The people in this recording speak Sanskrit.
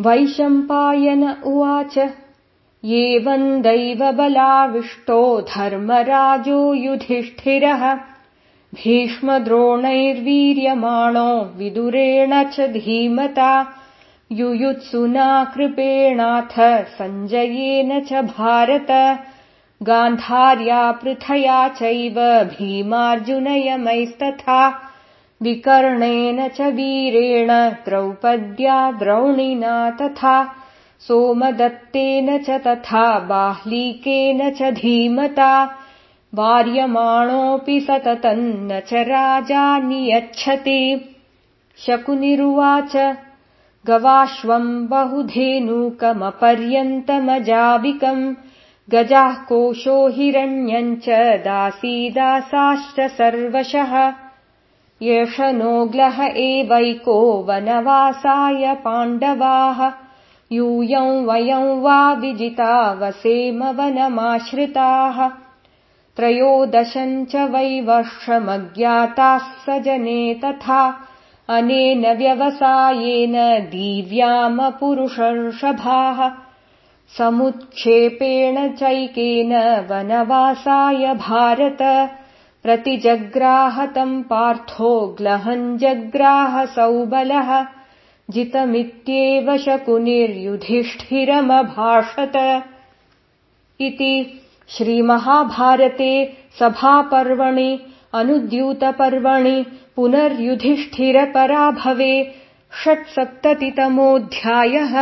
वैशम्पायन उवाच। एवम् दैवबलाविष्टो धर्मराजो युधिष्ठिरः। भीष्मद्रोणैर्वीर्यमाणो विदुरेण च धीमता। युयुत्सुना कृपेणाथ सञ्जयेन च भारत। गान्धार्या पृथया चैव भीमार्जुनयमैस्तथा विकर्णेन च वीरेण द्रौपद्या द्रौणिना तथा सोमदत्तेन च तथा बाह्लीकेन च धीमता। वार्यमाणोऽपि सततम् न च राजा नियच्छति। शकुनिरुवाच गवाश्वम् बहुधेनूकमपर्यन्तमजाबिकम् गजाः कोशो हिरण्यम् च दासीदासाश्च सर्वशः एष नोग्लः एवैको वनवासाय पाण्डवाः। यूयम् वयम् वा विजिता वसेम वनमाश्रिताः। त्रयोदशम् च वै वर्षमज्ञाताः स जने तथा। अनेन व्यवसायेन दीव्यामपुरुषर्षभाः समुत्क्षेपेण चैकेन वनवासाय भारत प्रतिजग्राहतम् पार्थो ग्लहम् सौबलः जितमित्येव शकुनिर्युधिष्ठिरमभाषत। इति श्रीमहाभारते सभापर्वणि अनुद्यूतपर्वणि पुनर्युधिष्ठिरपराभवे षट्सप्ततितमोऽध्यायः